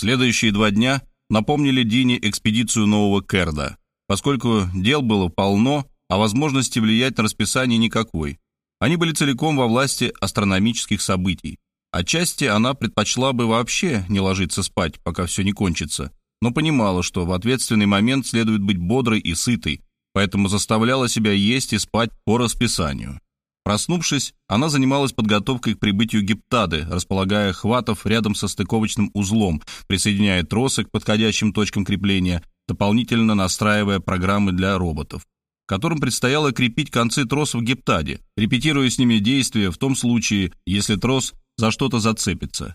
Следующие два дня напомнили Дине экспедицию нового Керда, поскольку дел было полно, а возможности влиять на расписание никакой. Они были целиком во власти астрономических событий. Отчасти она предпочла бы вообще не ложиться спать, пока все не кончится, но понимала, что в ответственный момент следует быть бодрой и сытой, поэтому заставляла себя есть и спать по расписанию. Проснувшись, она занималась подготовкой к прибытию гептады, располагая хватов рядом со стыковочным узлом, присоединяя тросы к подходящим точкам крепления, дополнительно настраивая программы для роботов, которым предстояло крепить концы тросов гептаде, репетируя с ними действия в том случае, если трос за что-то зацепится.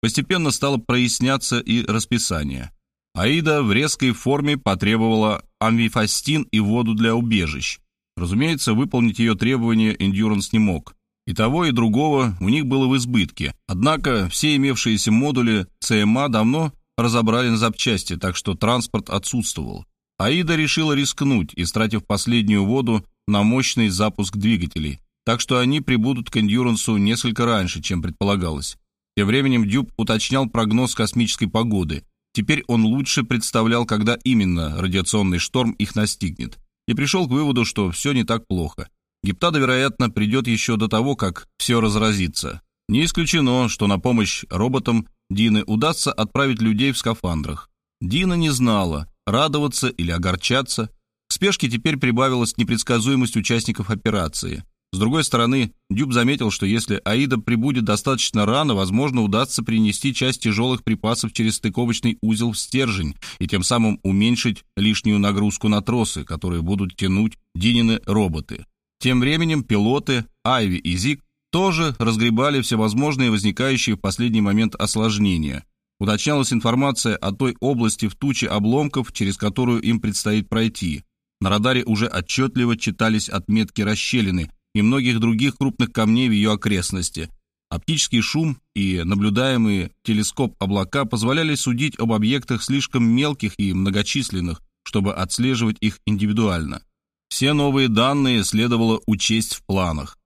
Постепенно стало проясняться и расписание. Аида в резкой форме потребовала амфифастин и воду для убежищ. Разумеется, выполнить ее требования Endurance не мог. И того, и другого у них было в избытке. Однако все имевшиеся модули ЦМА давно разобрали на запчасти, так что транспорт отсутствовал. Аида решила рискнуть, истратив последнюю воду на мощный запуск двигателей, так что они прибудут к Эндюрансу несколько раньше, чем предполагалось. Тем временем Дюб уточнял прогноз космической погоды – Теперь он лучше представлял, когда именно радиационный шторм их настигнет, и пришел к выводу, что все не так плохо. Гептада, вероятно, придет еще до того, как все разразится. Не исключено, что на помощь роботам Дины удастся отправить людей в скафандрах. Дина не знала, радоваться или огорчаться. К спешке теперь прибавилась непредсказуемость участников операции – с другой стороны, Дюб заметил, что если Аида прибудет достаточно рано, возможно, удастся принести часть тяжелых припасов через стыковочный узел в стержень и тем самым уменьшить лишнюю нагрузку на тросы, которые будут тянуть Динины роботы. Тем временем пилоты Айви и Зик тоже разгребали всевозможные возникающие в последний момент осложнения. Уточнялась информация о той области в туче обломков, через которую им предстоит пройти. На радаре уже отчетливо читались отметки расщелины, и многих других крупных камней в ее окрестности. Оптический шум и наблюдаемые телескоп облака позволяли судить об объектах слишком мелких и многочисленных, чтобы отслеживать их индивидуально. Все новые данные следовало учесть в планах.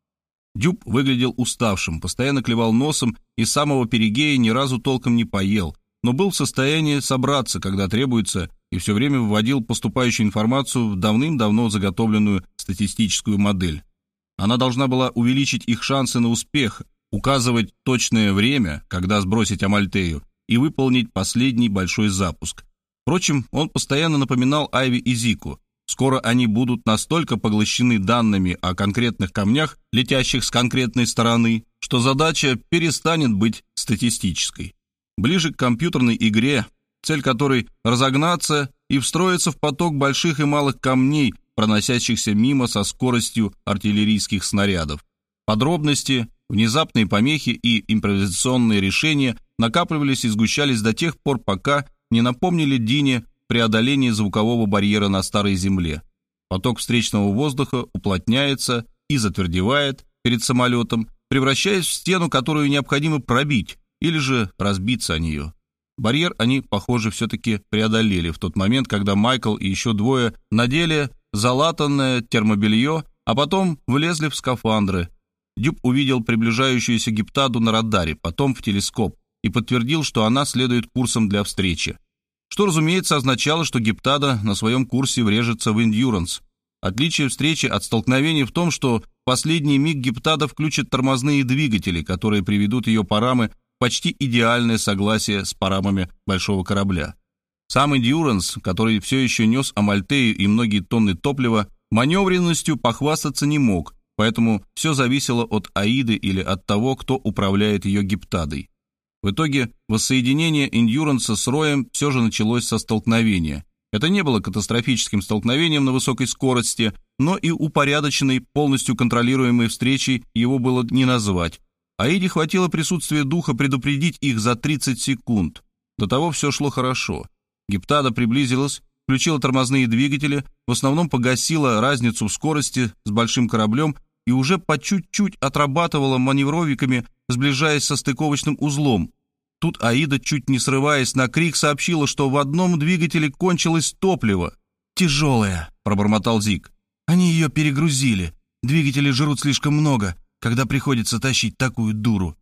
Дюб выглядел уставшим, постоянно клевал носом и с самого перигея ни разу толком не поел, но был в состоянии собраться, когда требуется, и все время вводил поступающую информацию в давным-давно заготовленную статистическую модель. Она должна была увеличить их шансы на успех, указывать точное время, когда сбросить Амальтею, и выполнить последний большой запуск. Впрочем, он постоянно напоминал Айви и Зику. Скоро они будут настолько поглощены данными о конкретных камнях, летящих с конкретной стороны, что задача перестанет быть статистической. Ближе к компьютерной игре, цель которой разогнаться и встроиться в поток больших и малых камней, проносящихся мимо со скоростью артиллерийских снарядов. Подробности, внезапные помехи и импровизационные решения накапливались и сгущались до тех пор, пока не напомнили Дине преодоление звукового барьера на старой земле. Поток встречного воздуха уплотняется и затвердевает перед самолетом, превращаясь в стену, которую необходимо пробить или же разбиться о нее. Барьер они, похоже, все-таки преодолели в тот момент, когда Майкл и еще двое надели залатанное термобелье, а потом влезли в скафандры. Дюб увидел приближающуюся гиптаду на радаре, потом в телескоп, и подтвердил, что она следует курсом для встречи. Что, разумеется, означало, что гиптада на своем курсе врежется в Эндюранс. Отличие встречи от столкновения в том, что в последний миг гиптада включит тормозные двигатели, которые приведут ее парамы в почти идеальное согласие с парамами большого корабля. Сам Эндюранс, который все еще нес Амальтею и многие тонны топлива, маневренностью похвастаться не мог, поэтому все зависело от Аиды или от того, кто управляет ее гиптадой. В итоге воссоединение Эндюранса с Роем все же началось со столкновения. Это не было катастрофическим столкновением на высокой скорости, но и упорядоченной, полностью контролируемой встречей его было не назвать. Аиде хватило присутствия духа предупредить их за 30 секунд. До того все шло хорошо. Гептада приблизилась, включила тормозные двигатели, в основном погасила разницу в скорости с большим кораблем и уже по чуть-чуть отрабатывала маневровиками, сближаясь со стыковочным узлом. Тут Аида, чуть не срываясь на крик, сообщила, что в одном двигателе кончилось топливо. «Тяжелое», — пробормотал Зик. «Они ее перегрузили. Двигатели жрут слишком много, когда приходится тащить такую дуру».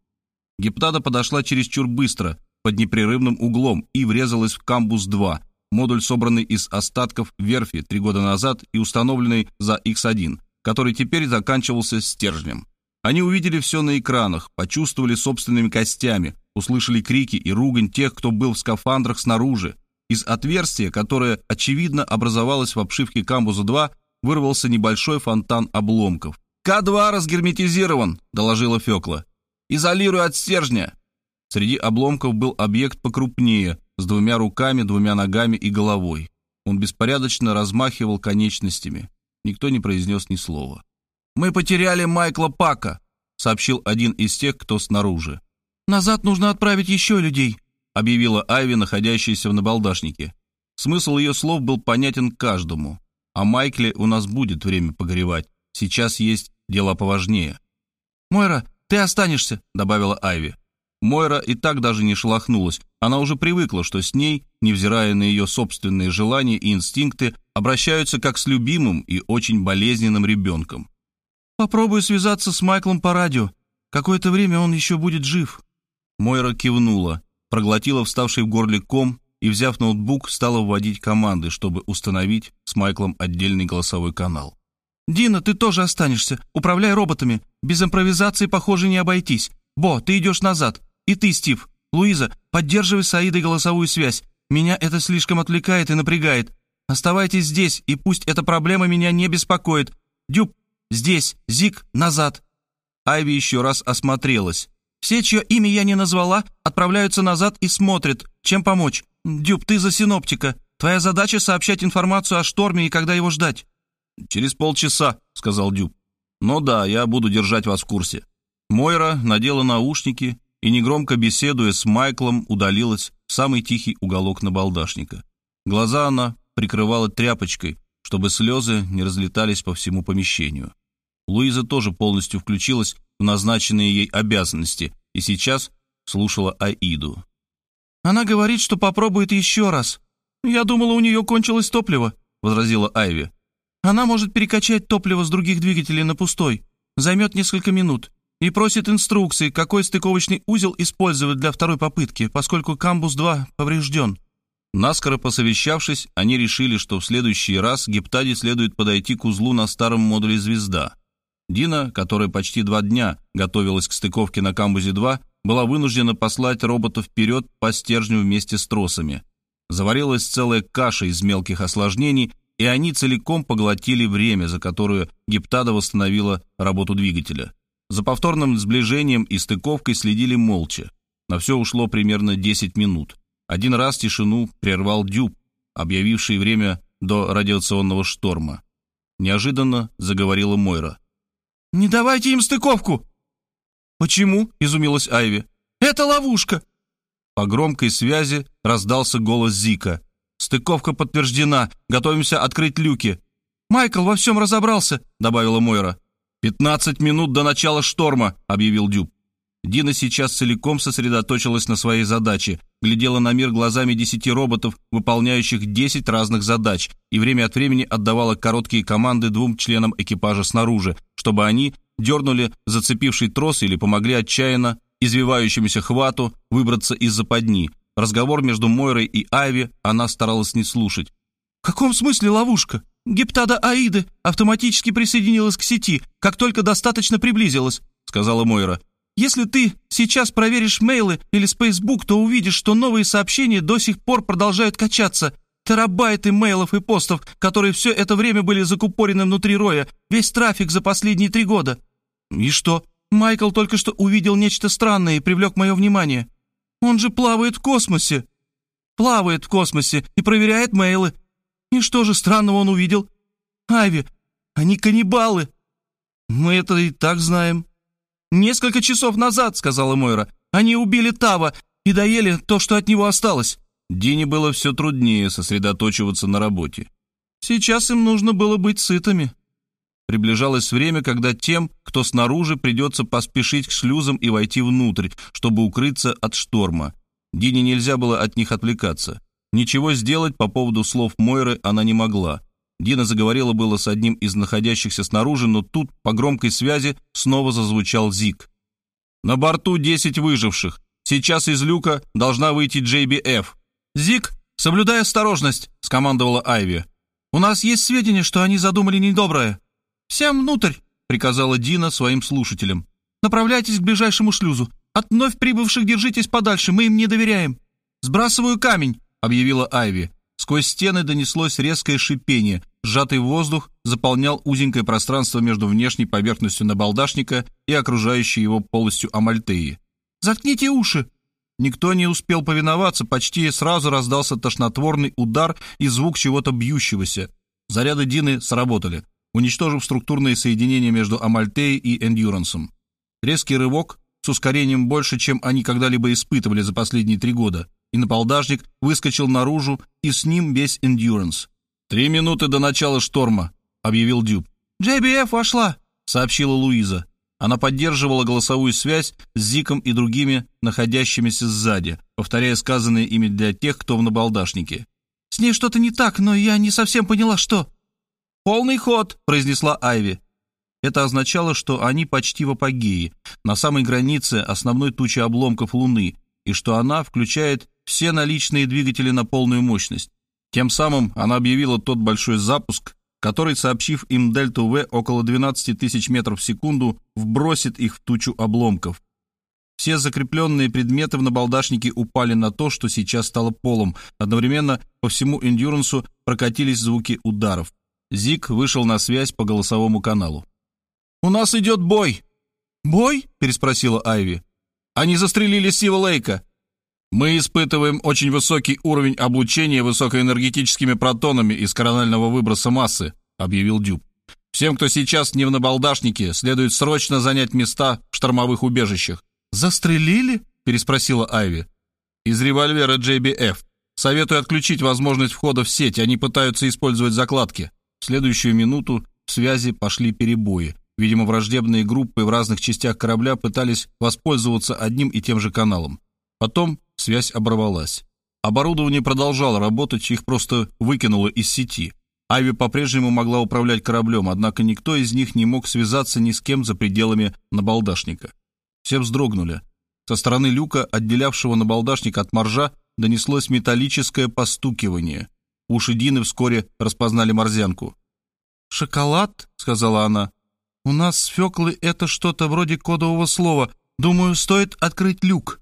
Гептада подошла чересчур быстро, под непрерывным углом и врезалась в камбус-2, модуль, собранный из остатков верфи три года назад и установленный за X1, который теперь заканчивался стержнем. Они увидели все на экранах, почувствовали собственными костями, услышали крики и ругань тех, кто был в скафандрах снаружи. Из отверстия, которое, очевидно, образовалось в обшивке камбуза-2, вырвался небольшой фонтан обломков. «К-2 разгерметизирован», — доложила Фёкла. «Изолируй от стержня». Среди обломков был объект покрупнее, с двумя руками, двумя ногами и головой. Он беспорядочно размахивал конечностями. Никто не произнес ни слова. «Мы потеряли Майкла Пака», — сообщил один из тех, кто снаружи. «Назад нужно отправить еще людей», — объявила Айви, находящаяся в набалдашнике. Смысл ее слов был понятен каждому. «О Майкле у нас будет время погоревать. Сейчас есть дела поважнее». «Мойра, ты останешься», — добавила Айви. Мойра и так даже не шелохнулась. Она уже привыкла, что с ней, невзирая на ее собственные желания и инстинкты, обращаются как с любимым и очень болезненным ребенком. «Попробую связаться с Майклом по радио. Какое-то время он еще будет жив». Мойра кивнула, проглотила вставший в горле ком и, взяв ноутбук, стала вводить команды, чтобы установить с Майклом отдельный голосовой канал. «Дина, ты тоже останешься. Управляй роботами. Без импровизации, похоже, не обойтись. Бо, ты идешь назад. И ты, Стив. Луиза, поддерживай с Аидой голосовую связь. Меня это слишком отвлекает и напрягает. Оставайтесь здесь, и пусть эта проблема меня не беспокоит. Дюб, здесь, Зик, назад». Айви еще раз осмотрелась. «Все, чье имя я не назвала, отправляются назад и смотрят. Чем помочь? Дюб, ты за синоптика. Твоя задача сообщать информацию о шторме и когда его ждать». «Через полчаса», — сказал Дюб. «Но да, я буду держать вас в курсе». Мойра надела наушники и, негромко беседуя с Майклом, удалилась в самый тихий уголок набалдашника. Глаза она прикрывала тряпочкой, чтобы слезы не разлетались по всему помещению. Луиза тоже полностью включилась в назначенные ей обязанности и сейчас слушала Аиду. «Она говорит, что попробует еще раз. Я думала, у нее кончилось топливо», — возразила Айви. «Она может перекачать топливо с других двигателей на пустой. Займет несколько минут и просит инструкции, какой стыковочный узел использовать для второй попытки, поскольку Камбус-2 поврежден. Наскоро посовещавшись, они решили, что в следующий раз Гептаде следует подойти к узлу на старом модуле «Звезда». Дина, которая почти два дня готовилась к стыковке на Камбузе-2, была вынуждена послать робота вперед по стержню вместе с тросами. Заварилась целая каша из мелких осложнений, и они целиком поглотили время, за которое Гептада восстановила работу двигателя. За повторным сближением и стыковкой следили молча. На все ушло примерно 10 минут. Один раз тишину прервал Дюб, объявивший время до радиационного шторма. Неожиданно заговорила Мойра. «Не давайте им стыковку!» «Почему?» — изумилась Айви. «Это ловушка!» По громкой связи раздался голос Зика. «Стыковка подтверждена. Готовимся открыть люки». «Майкл во всем разобрался», — добавила Мойра. «Пятнадцать минут до начала шторма», — объявил Дюб. Дина сейчас целиком сосредоточилась на своей задаче, глядела на мир глазами десяти роботов, выполняющих десять разных задач, и время от времени отдавала короткие команды двум членам экипажа снаружи, чтобы они дернули зацепивший трос или помогли отчаянно извивающемуся хвату выбраться из западни. Разговор между Мойрой и Айви она старалась не слушать. «В каком смысле ловушка?» «Гептада Аиды автоматически присоединилась к сети, как только достаточно приблизилась», — сказала Мойра. «Если ты сейчас проверишь мейлы или Спейсбук, то увидишь, что новые сообщения до сих пор продолжают качаться. Терабайты мейлов и постов, которые все это время были закупорены внутри роя, весь трафик за последние три года». «И что?» «Майкл только что увидел нечто странное и привлек мое внимание. Он же плавает в космосе. Плавает в космосе и проверяет мейлы. И что же странного он увидел? Айви, они каннибалы. Мы это и так знаем. Несколько часов назад, сказала Мойра, они убили Тава и доели то, что от него осталось. Дине было все труднее сосредоточиваться на работе. Сейчас им нужно было быть сытыми. Приближалось время, когда тем, кто снаружи, придется поспешить к шлюзам и войти внутрь, чтобы укрыться от шторма. Дине нельзя было от них отвлекаться. Ничего сделать по поводу слов Мойры она не могла. Дина заговорила было с одним из находящихся снаружи, но тут по громкой связи снова зазвучал Зик. «На борту десять выживших. Сейчас из люка должна выйти JBF». «Зик, соблюдай осторожность», — скомандовала Айви. «У нас есть сведения, что они задумали недоброе». «Всем внутрь», — приказала Дина своим слушателям. «Направляйтесь к ближайшему шлюзу. От вновь прибывших держитесь подальше, мы им не доверяем». «Сбрасываю камень», — объявила Айви. Сквозь стены донеслось резкое шипение. Сжатый воздух заполнял узенькое пространство между внешней поверхностью набалдашника и окружающей его полостью Амальтеи. «Заткните уши!» Никто не успел повиноваться, почти сразу раздался тошнотворный удар и звук чего-то бьющегося. Заряды Дины сработали, уничтожив структурные соединения между Амальтеей и Эндюрансом. Резкий рывок с ускорением больше, чем они когда-либо испытывали за последние три года — и напалдажник выскочил наружу, и с ним весь эндюранс. «Три минуты до начала шторма», — объявил Дюб. «JBF вошла», — сообщила Луиза. Она поддерживала голосовую связь с Зиком и другими, находящимися сзади, повторяя сказанные ими для тех, кто в набалдашнике. «С ней что-то не так, но я не совсем поняла, что...» «Полный ход», — произнесла Айви. Это означало, что они почти в апогее, на самой границе основной тучи обломков Луны, и что она включает все наличные двигатели на полную мощность. Тем самым она объявила тот большой запуск, который, сообщив им дельту В около 12 тысяч метров в секунду, вбросит их в тучу обломков. Все закрепленные предметы в набалдашнике упали на то, что сейчас стало полом. Одновременно по всему эндюрансу прокатились звуки ударов. Зик вышел на связь по голосовому каналу. «У нас идет бой!» «Бой?» — переспросила Айви. «Они застрелили Сива Лейка. Мы испытываем очень высокий уровень облучения высокоэнергетическими протонами из коронального выброса массы, объявил Дюб. Всем, кто сейчас не в набалдашнике, следует срочно занять места в штормовых убежищах. Застрелили? переспросила Айви. Из револьвера JBF. Советую отключить возможность входа в сеть, они пытаются использовать закладки. В следующую минуту в связи пошли перебои. Видимо, враждебные группы в разных частях корабля пытались воспользоваться одним и тем же каналом. Потом связь оборвалась. Оборудование продолжало работать, их просто выкинуло из сети. Айви по-прежнему могла управлять кораблем, однако никто из них не мог связаться ни с кем за пределами набалдашника. Все вздрогнули. Со стороны люка, отделявшего набалдашник от моржа, донеслось металлическое постукивание. Уши Дины вскоре распознали морзянку. «Шоколад?» — сказала она. «У нас с Феклой это что-то вроде кодового слова. Думаю, стоит открыть люк».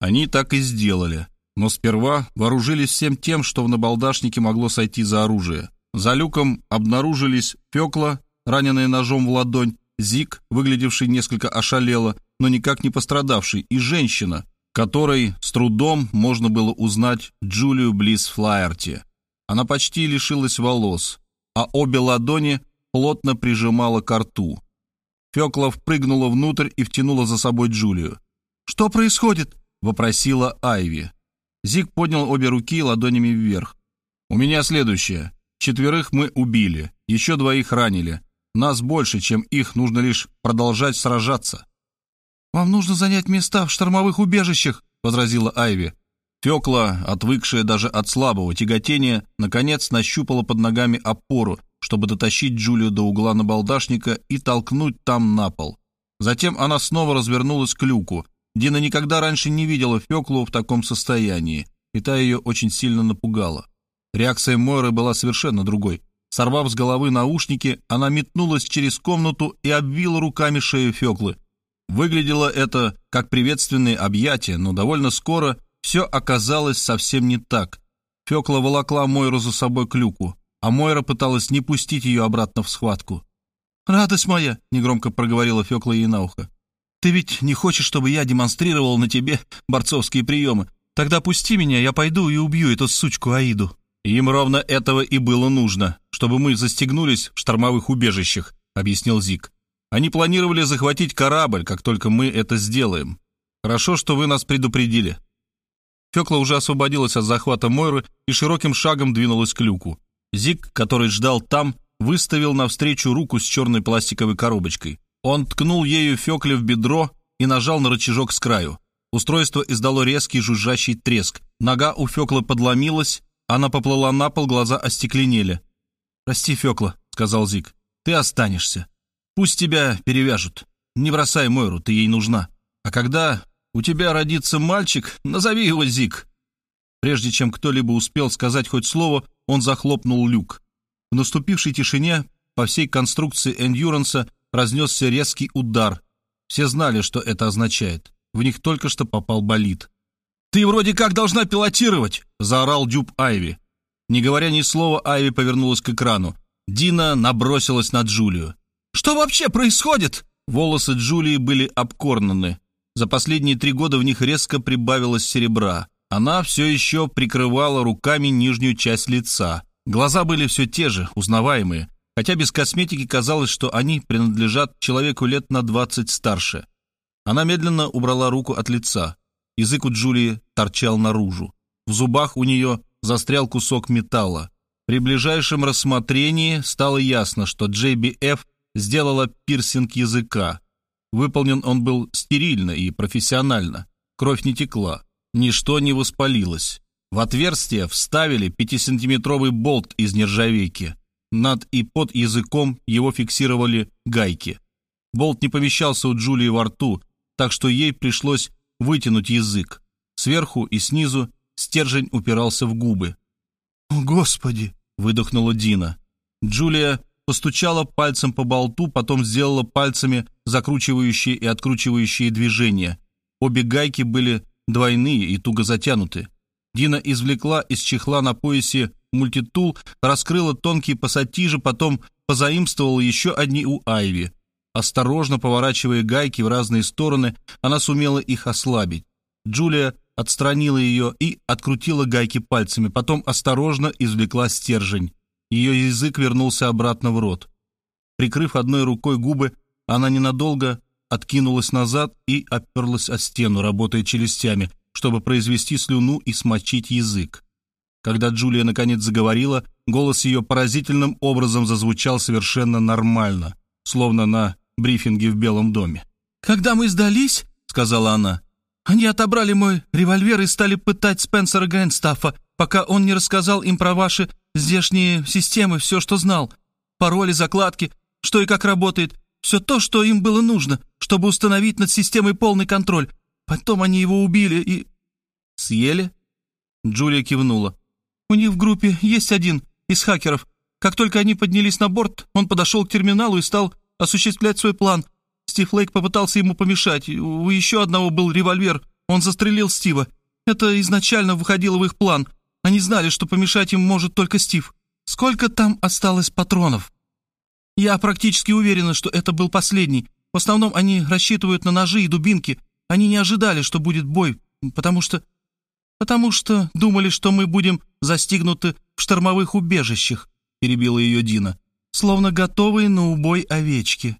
Они так и сделали. Но сперва вооружились всем тем, что в набалдашнике могло сойти за оружие. За люком обнаружились Фёкла, раненая ножом в ладонь, Зик, выглядевший несколько ошалело, но никак не пострадавший, и женщина, которой с трудом можно было узнать Джулию Близ Флаерти. Она почти лишилась волос, а обе ладони плотно прижимала к рту. Фёкла впрыгнула внутрь и втянула за собой Джулию. «Что происходит?» — вопросила Айви. Зиг поднял обе руки ладонями вверх. «У меня следующее. Четверых мы убили, еще двоих ранили. Нас больше, чем их, нужно лишь продолжать сражаться». «Вам нужно занять места в штормовых убежищах», — возразила Айви. Фёкла, отвыкшая даже от слабого тяготения, наконец нащупала под ногами опору, чтобы дотащить Джулию до угла набалдашника и толкнуть там на пол. Затем она снова развернулась к люку, Дина никогда раньше не видела Феклу в таком состоянии, и та ее очень сильно напугала. Реакция Мойры была совершенно другой. Сорвав с головы наушники, она метнулась через комнату и обвила руками шею Феклы. Выглядело это как приветственные объятия, но довольно скоро все оказалось совсем не так. Фекла волокла Мойру за собой к люку, а Мойра пыталась не пустить ее обратно в схватку. «Радость моя!» — негромко проговорила Фекла ей на ухо. Ты ведь не хочешь, чтобы я демонстрировал на тебе борцовские приемы? Тогда пусти меня, я пойду и убью эту сучку Аиду». «Им ровно этого и было нужно, чтобы мы застегнулись в штормовых убежищах», — объяснил Зик. «Они планировали захватить корабль, как только мы это сделаем. Хорошо, что вы нас предупредили». Фёкла уже освободилась от захвата Мойры и широким шагом двинулась к люку. Зик, который ждал там, выставил навстречу руку с черной пластиковой коробочкой. Он ткнул ею Фёкле в бедро и нажал на рычажок с краю. Устройство издало резкий жужжащий треск. Нога у Фёклы подломилась, она поплыла на пол, глаза остекленели. «Прости, Фёкла», — сказал Зик, — «ты останешься. Пусть тебя перевяжут. Не бросай Мойру, ты ей нужна. А когда у тебя родится мальчик, назови его Зик». Прежде чем кто-либо успел сказать хоть слово, он захлопнул люк. В наступившей тишине по всей конструкции эндюранса разнесся резкий удар. Все знали, что это означает. В них только что попал болид. «Ты вроде как должна пилотировать!» — заорал Дюб Айви. Не говоря ни слова, Айви повернулась к экрану. Дина набросилась на Джулию. «Что вообще происходит?» Волосы Джулии были обкорнаны. За последние три года в них резко прибавилось серебра. Она все еще прикрывала руками нижнюю часть лица. Глаза были все те же, узнаваемые, хотя без косметики казалось, что они принадлежат человеку лет на двадцать старше. Она медленно убрала руку от лица. Язык у Джулии торчал наружу. В зубах у нее застрял кусок металла. При ближайшем рассмотрении стало ясно, что JBF сделала пирсинг языка. Выполнен он был стерильно и профессионально. Кровь не текла, ничто не воспалилось. В отверстие вставили пятисантиметровый болт из нержавейки. Над и под языком его фиксировали гайки. Болт не помещался у Джулии во рту, так что ей пришлось вытянуть язык. Сверху и снизу стержень упирался в губы. «О, Господи!» — выдохнула Дина. Джулия постучала пальцем по болту, потом сделала пальцами закручивающие и откручивающие движения. Обе гайки были двойные и туго затянуты. Дина извлекла из чехла на поясе мультитул, раскрыла тонкие пассатижи, потом позаимствовала еще одни у Айви. Осторожно поворачивая гайки в разные стороны, она сумела их ослабить. Джулия отстранила ее и открутила гайки пальцами, потом осторожно извлекла стержень. Ее язык вернулся обратно в рот. Прикрыв одной рукой губы, она ненадолго откинулась назад и оперлась о стену, работая челюстями, чтобы произвести слюну и смочить язык. Когда Джулия наконец заговорила, голос ее поразительным образом зазвучал совершенно нормально, словно на брифинге в Белом доме. «Когда мы сдались, — сказала она, — они отобрали мой револьвер и стали пытать Спенсера Грэнстаффа, пока он не рассказал им про ваши здешние системы, все, что знал. Пароли, закладки, что и как работает. Все то, что им было нужно, чтобы установить над системой полный контроль. Потом они его убили и...» «Съели?» Джулия кивнула. «У них в группе есть один из хакеров. Как только они поднялись на борт, он подошел к терминалу и стал осуществлять свой план. Стив Лейк попытался ему помешать. У еще одного был револьвер. Он застрелил Стива. Это изначально входило в их план. Они знали, что помешать им может только Стив. Сколько там осталось патронов? Я практически уверена, что это был последний. В основном они рассчитывают на ножи и дубинки. Они не ожидали, что будет бой, потому что... Потому что думали, что мы будем застигнуты в штормовых убежищах, перебила ее Дина, словно готовые на убой овечки.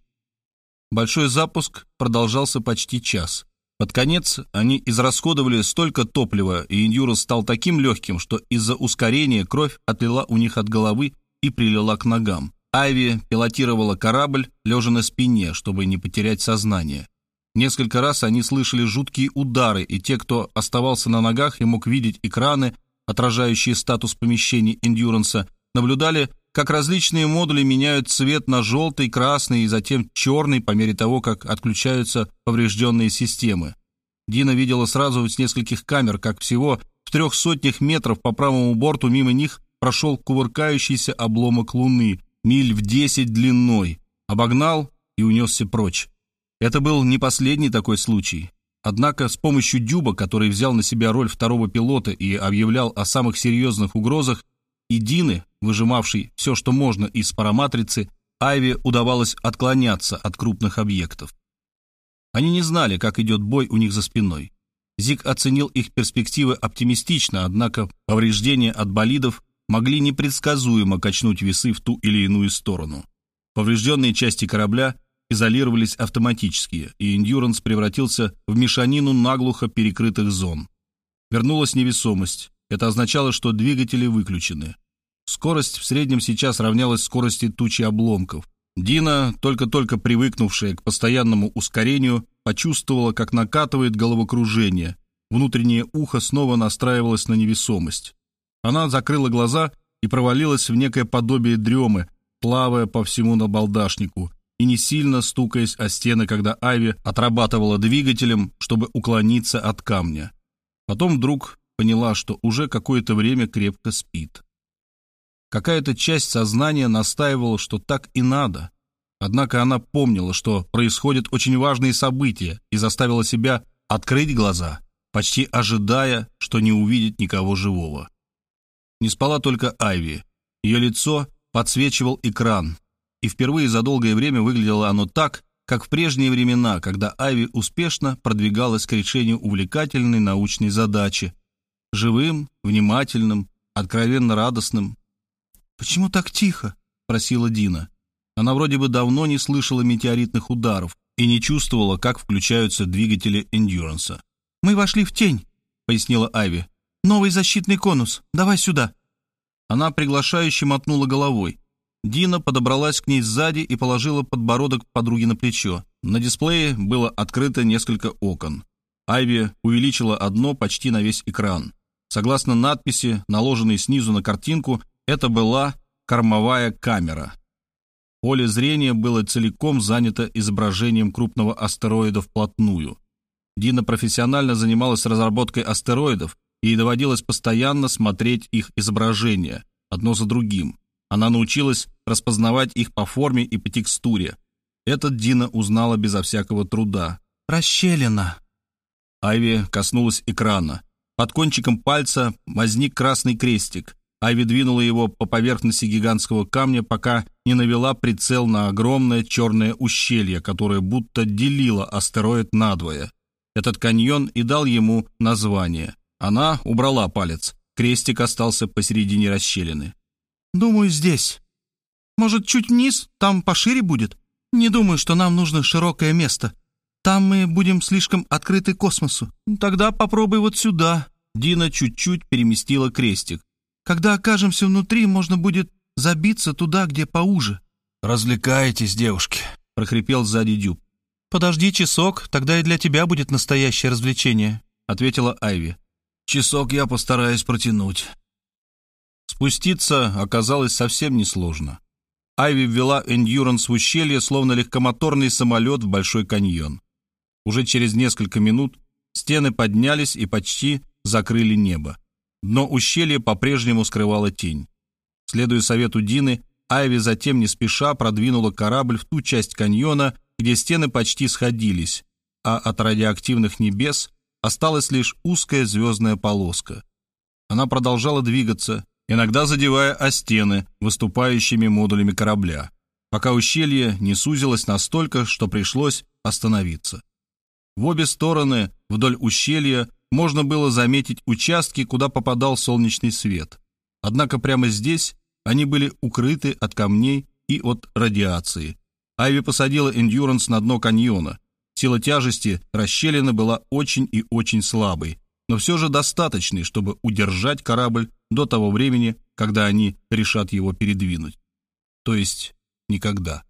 Большой запуск продолжался почти час. Под конец они израсходовали столько топлива, и Индюрус стал таким легким, что из-за ускорения кровь отлила у них от головы и прилила к ногам. Айви пилотировала корабль, лежа на спине, чтобы не потерять сознание. Несколько раз они слышали жуткие удары, и те, кто оставался на ногах и мог видеть экраны, отражающие статус помещений Эндюранса, наблюдали, как различные модули меняют цвет на желтый, красный и затем черный по мере того, как отключаются поврежденные системы. Дина видела сразу с нескольких камер, как всего в трех сотнях метров по правому борту мимо них прошел кувыркающийся обломок Луны, миль в десять длиной, обогнал и унесся прочь. Это был не последний такой случай. Однако с помощью Дюба, который взял на себя роль второго пилота и объявлял о самых серьезных угрозах, и Дины, выжимавшей все, что можно из параматрицы, Айве удавалось отклоняться от крупных объектов. Они не знали, как идет бой у них за спиной. Зик оценил их перспективы оптимистично, однако повреждения от болидов могли непредсказуемо качнуть весы в ту или иную сторону. Поврежденные части корабля изолировались автоматически, и «Эндюранс» превратился в мешанину наглухо перекрытых зон. Вернулась невесомость, это означало, что двигатели выключены. Скорость в среднем сейчас равнялась скорости тучи обломков. Дина, только-только привыкнувшая к постоянному ускорению, почувствовала, как накатывает головокружение. Внутреннее ухо снова настраивалось на невесомость. Она закрыла глаза и провалилась в некое подобие дремы, плавая по всему набалдашнику, и не сильно стукаясь о стены, когда Айви отрабатывала двигателем, чтобы уклониться от камня. Потом вдруг поняла, что уже какое-то время крепко спит. Какая-то часть сознания настаивала, что так и надо. Однако она помнила, что происходят очень важные события, и заставила себя открыть глаза, почти ожидая, что не увидит никого живого. Не спала только Айви. Ее лицо подсвечивал экран, и впервые за долгое время выглядело оно так, как в прежние времена, когда Айви успешно продвигалась к решению увлекательной научной задачи. Живым, внимательным, откровенно радостным. «Почему так тихо?» — просила Дина. Она вроде бы давно не слышала метеоритных ударов и не чувствовала, как включаются двигатели эндюранса. «Мы вошли в тень», — пояснила Айви. «Новый защитный конус. Давай сюда». Она приглашающе мотнула головой. Дина подобралась к ней сзади и положила подбородок подруге на плечо. На дисплее было открыто несколько окон. Айви увеличила одно почти на весь экран. Согласно надписи, наложенной снизу на картинку, это была кормовая камера. Поле зрения было целиком занято изображением крупного астероида вплотную. Дина профессионально занималась разработкой астероидов, и доводилось постоянно смотреть их изображения, одно за другим. Она научилась распознавать их по форме и по текстуре. Этот Дина узнала безо всякого труда. «Расщелина!» Айви коснулась экрана. Под кончиком пальца возник красный крестик. Айви двинула его по поверхности гигантского камня, пока не навела прицел на огромное черное ущелье, которое будто делило астероид надвое. Этот каньон и дал ему название. Она убрала палец. Крестик остался посередине расщелины. «Думаю, здесь. Может, чуть вниз? Там пошире будет? Не думаю, что нам нужно широкое место. Там мы будем слишком открыты космосу. Тогда попробуй вот сюда». Дина чуть-чуть переместила крестик. «Когда окажемся внутри, можно будет забиться туда, где поуже». «Развлекаетесь, девушки», — прохрипел сзади Дюб. «Подожди часок, тогда и для тебя будет настоящее развлечение», — ответила Айви. «Часок я постараюсь протянуть». Спуститься оказалось совсем несложно. Айви ввела эндюранс в ущелье, словно легкомоторный самолет в Большой каньон. Уже через несколько минут стены поднялись и почти закрыли небо. Дно ущелья по-прежнему скрывала тень. Следуя совету Дины, Айви затем не спеша продвинула корабль в ту часть каньона, где стены почти сходились, а от радиоактивных небес осталась лишь узкая звездная полоска. Она продолжала двигаться, иногда задевая о стены выступающими модулями корабля, пока ущелье не сузилось настолько, что пришлось остановиться. В обе стороны вдоль ущелья можно было заметить участки, куда попадал солнечный свет. Однако прямо здесь они были укрыты от камней и от радиации. Айви посадила «Эндюранс» на дно каньона. Сила тяжести расщелины была очень и очень слабой, но все же достаточной, чтобы удержать корабль до того времени, когда они решат его передвинуть. То есть никогда.